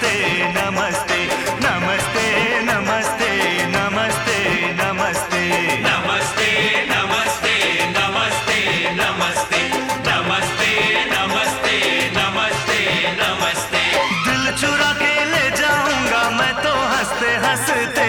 नमस्ते नमस्ते नमस्ते नमस्ते नमस्ते नमस्ते नमस्ते नमस्ते नमस्ते नमस्ते नमस्ते नमस्ते नमस्ते नमस्ते दिल चुरा के ले जाऊँगा मैं तो हँसते हँसते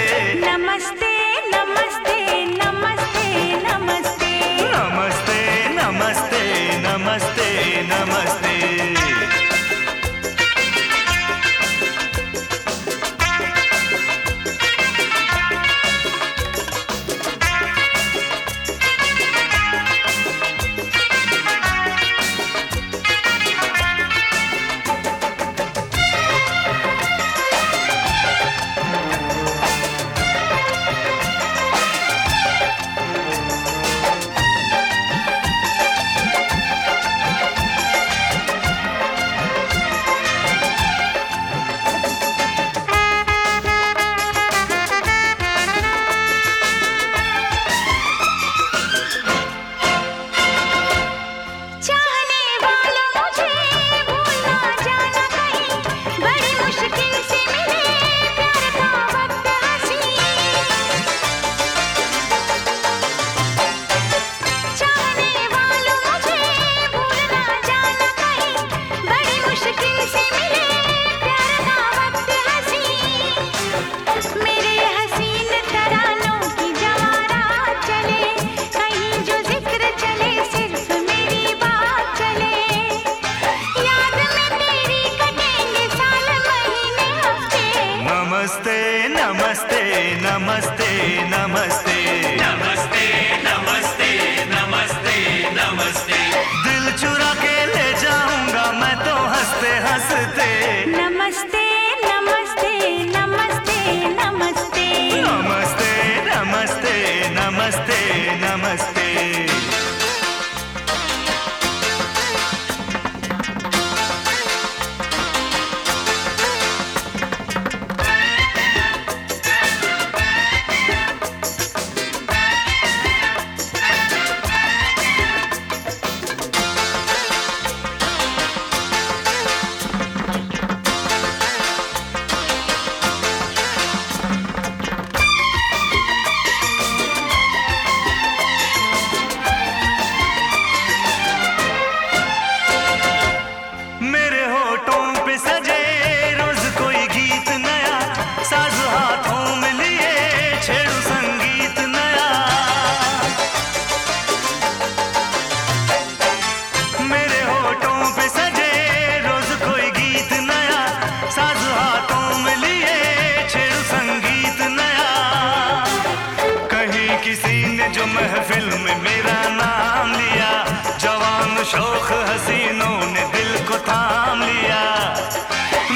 रुख हसीनों ने दिल को थाम लिया।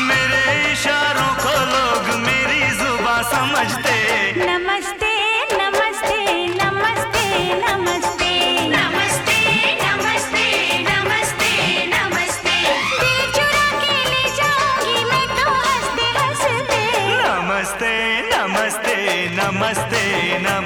मेरे इशारों को लोग मेरी जुबा समझते। नमस्ते नमस्ते नमस्ते नमस्ते। नमस्ते नमस्ते नमस्ते नमस्ते। तो नमस्ते नमस्ते नमस्ते नमस्ते।